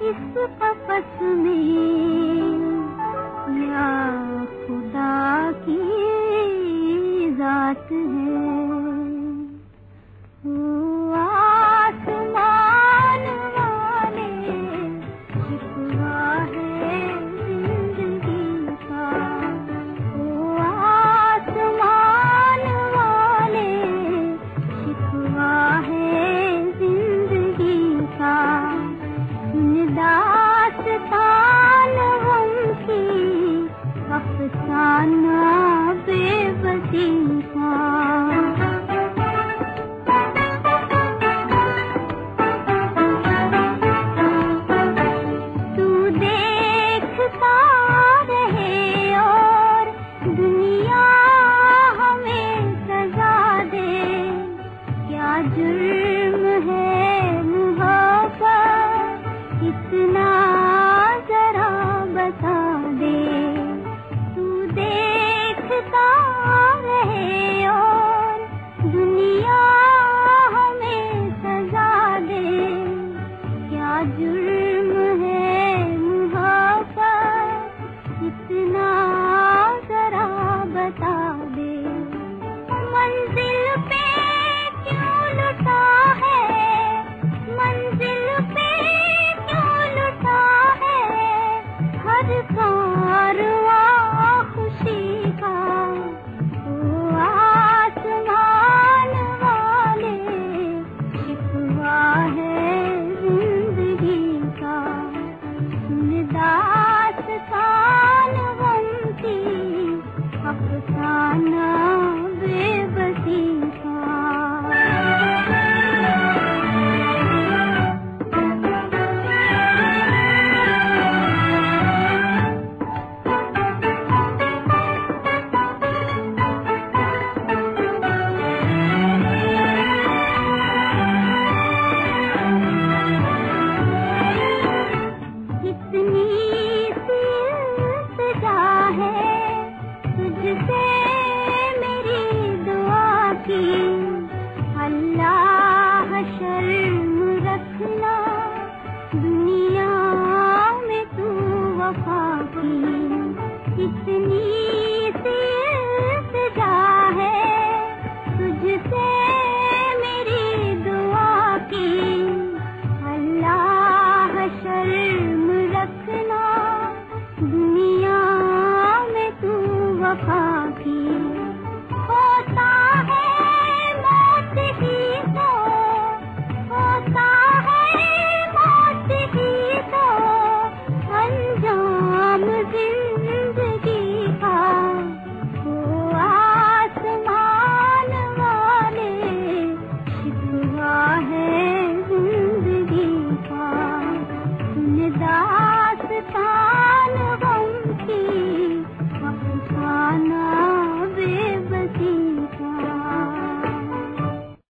जुर्म है। मुहब्बत इतना जरा बता दे। तू देखता और दुनिया हमें सजा दे। क्या है तुझसे